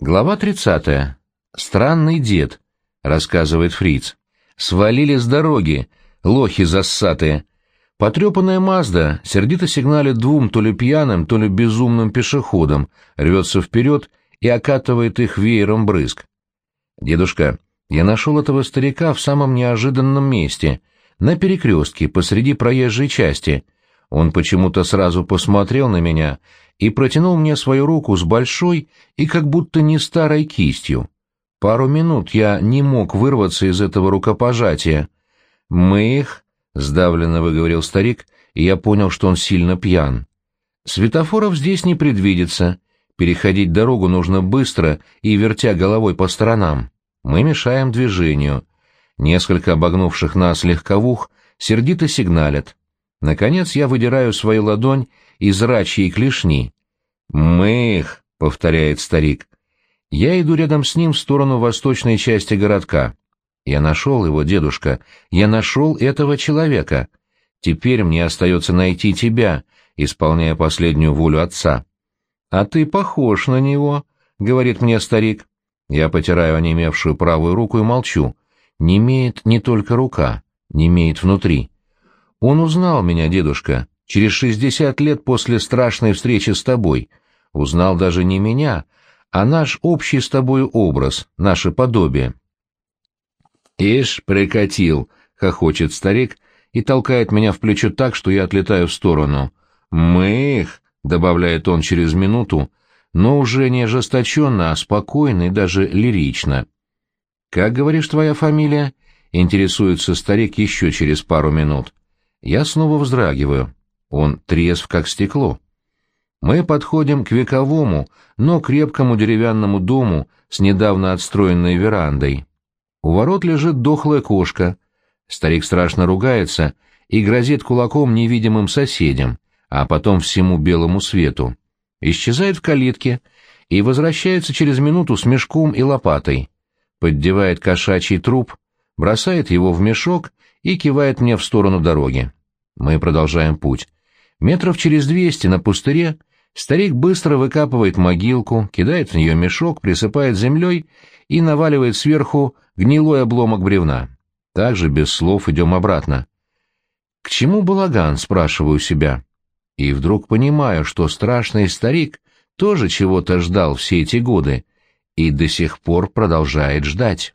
Глава 30. Странный дед, рассказывает Фриц. Свалили с дороги, лохи зассатые. Потрепанная Мазда сердито сигналит двум то ли пьяным, то ли безумным пешеходам, рвется вперед и окатывает их веером брызг. «Дедушка, я нашел этого старика в самом неожиданном месте, на перекрестке, посреди проезжей части. Он почему-то сразу посмотрел на меня и протянул мне свою руку с большой и как будто не старой кистью. Пару минут я не мог вырваться из этого рукопожатия. «Мы их», — сдавленно выговорил старик, и я понял, что он сильно пьян. «Светофоров здесь не предвидится. Переходить дорогу нужно быстро и вертя головой по сторонам. Мы мешаем движению. Несколько обогнувших нас легковух сердито сигналят. Наконец я выдираю свою ладонь из рачьей клешни. «Мы их», — повторяет старик. Я иду рядом с ним в сторону восточной части городка. Я нашел его, дедушка, я нашел этого человека. Теперь мне остается найти тебя, исполняя последнюю волю отца. А ты похож на него, — говорит мне старик. Я потираю онемевшую правую руку и молчу. Не имеет не только рука, не имеет внутри. Он узнал меня, дедушка, через шестьдесят лет после страшной встречи с тобой. Узнал даже не меня, а наш общий с тобой образ, наше подобие. «Ишь, прикатил!» — хохочет старик и толкает меня в плечо так, что я отлетаю в сторону. «Мы их!» — добавляет он через минуту, но уже не ожесточенно, а спокойно и даже лирично. «Как, говоришь, твоя фамилия?» — интересуется старик еще через пару минут. Я снова вздрагиваю. Он трезв, как стекло. Мы подходим к вековому, но крепкому деревянному дому с недавно отстроенной верандой. У ворот лежит дохлая кошка. Старик страшно ругается и грозит кулаком невидимым соседям, а потом всему белому свету. Исчезает в калитке и возвращается через минуту с мешком и лопатой. Поддевает кошачий труп, бросает его в мешок и кивает мне в сторону дороги. Мы продолжаем путь. Метров через двести на пустыре старик быстро выкапывает могилку, кидает в нее мешок, присыпает землей и наваливает сверху гнилой обломок бревна. Также без слов идем обратно. «К чему балаган?» — спрашиваю себя. И вдруг понимаю, что страшный старик тоже чего-то ждал все эти годы и до сих пор продолжает ждать.